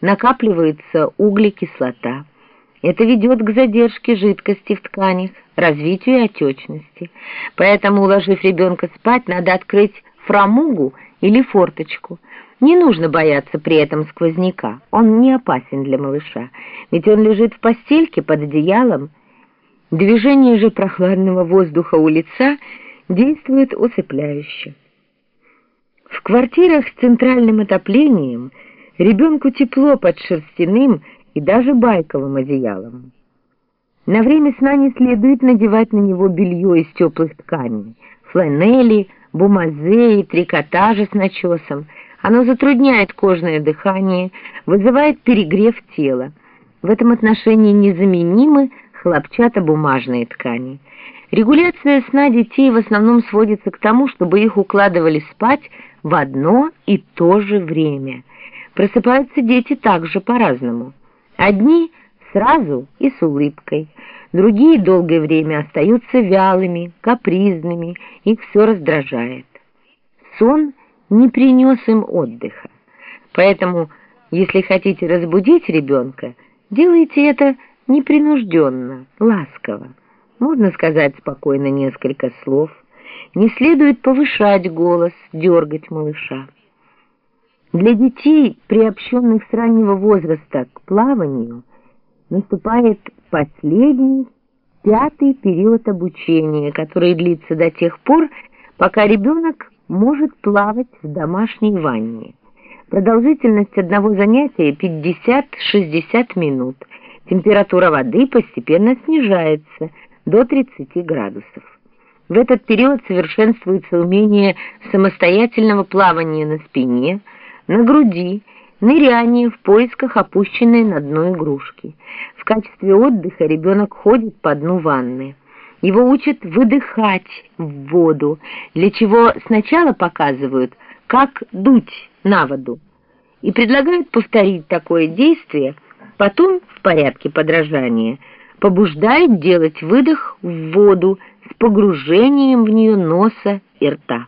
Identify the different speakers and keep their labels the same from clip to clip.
Speaker 1: накапливается углекислота. Это ведет к задержке жидкости в тканях, развитию отечности. Поэтому, уложив ребенка спать, надо открыть фрамугу или форточку. Не нужно бояться при этом сквозняка, он не опасен для малыша, ведь он лежит в постельке под одеялом. Движение же прохладного воздуха у лица действует усыпляюще. В квартирах с центральным отоплением ребенку тепло под шерстяным и даже байковым одеялом. На время сна не следует надевать на него белье из теплых тканей, фланели, бумазе и трикотажа с начесом. Оно затрудняет кожное дыхание, вызывает перегрев тела. В этом отношении незаменимы хлопчатобумажные ткани. Регуляция сна детей в основном сводится к тому, чтобы их укладывали спать в одно и то же время. Просыпаются дети также по-разному. Одни сразу и с улыбкой, другие долгое время остаются вялыми, капризными, их все раздражает. Сон не принес им отдыха, поэтому, если хотите разбудить ребенка, делайте это непринужденно, ласково. Можно сказать спокойно несколько слов, не следует повышать голос, дергать малыша. Для детей, приобщенных с раннего возраста к плаванию, наступает последний, пятый период обучения, который длится до тех пор, пока ребенок может плавать в домашней ванне. Продолжительность одного занятия 50-60 минут. Температура воды постепенно снижается до 30 градусов. В этот период совершенствуется умение самостоятельного плавания на спине, на груди, ныряние в поисках опущенной на дно игрушки. В качестве отдыха ребенок ходит по дну ванны. Его учат выдыхать в воду, для чего сначала показывают, как дуть на воду, и предлагают повторить такое действие, потом, в порядке подражания, побуждают делать выдох в воду с погружением в нее носа и рта.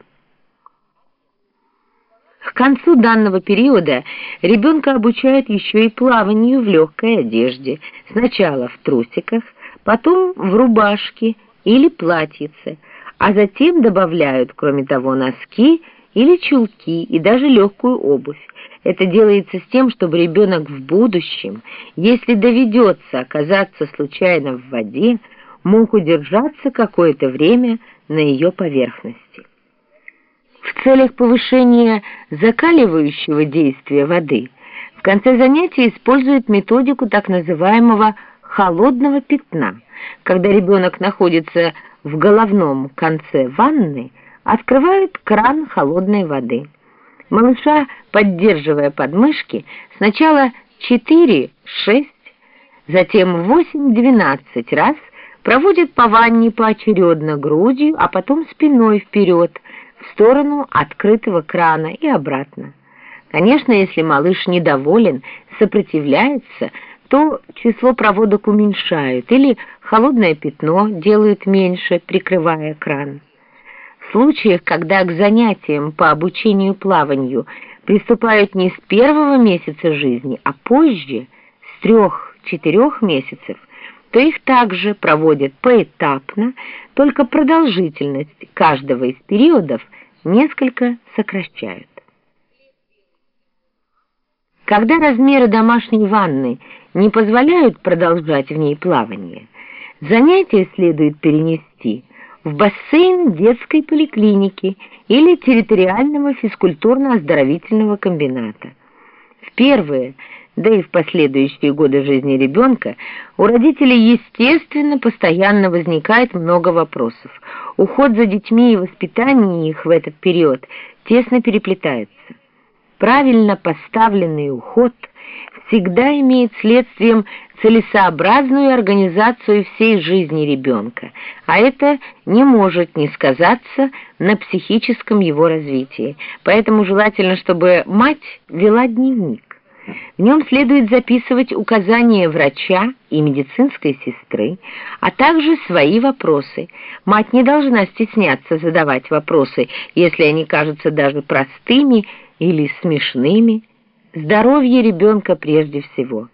Speaker 1: К концу данного периода ребенка обучают еще и плаванию в легкой одежде, сначала в трусиках, потом в рубашке или платьице, а затем добавляют, кроме того, носки или чулки и даже легкую обувь. Это делается с тем, чтобы ребенок в будущем, если доведется оказаться случайно в воде, мог удержаться какое-то время на ее поверхности. В целях повышения закаливающего действия воды в конце занятия используют методику так называемого холодного пятна, когда ребенок находится в головном конце ванны, открывают кран холодной воды. Малыша, поддерживая подмышки, сначала 4-6, затем 8-12 раз проводит по ванне поочередно грудью, а потом спиной вперед, в сторону открытого крана и обратно. Конечно, если малыш недоволен, сопротивляется, то число проводок уменьшают или холодное пятно делают меньше, прикрывая кран. В случаях, когда к занятиям по обучению плаванию приступают не с первого месяца жизни, а позже, с трех-четырех месяцев, то их также проводят поэтапно, только продолжительность каждого из периодов несколько сокращают. Когда размеры домашней ванны не позволяют продолжать в ней плавание, занятия следует перенести в бассейн детской поликлиники или территориального физкультурно-оздоровительного комбината. В первые – да и в последующие годы жизни ребенка, у родителей, естественно, постоянно возникает много вопросов. Уход за детьми и воспитание их в этот период тесно переплетается. Правильно поставленный уход всегда имеет следствием целесообразную организацию всей жизни ребенка, а это не может не сказаться на психическом его развитии. Поэтому желательно, чтобы мать вела дневник. В нем следует записывать указания врача и медицинской сестры, а также свои вопросы. Мать не должна стесняться задавать вопросы, если они кажутся даже простыми или смешными. Здоровье ребенка прежде всего.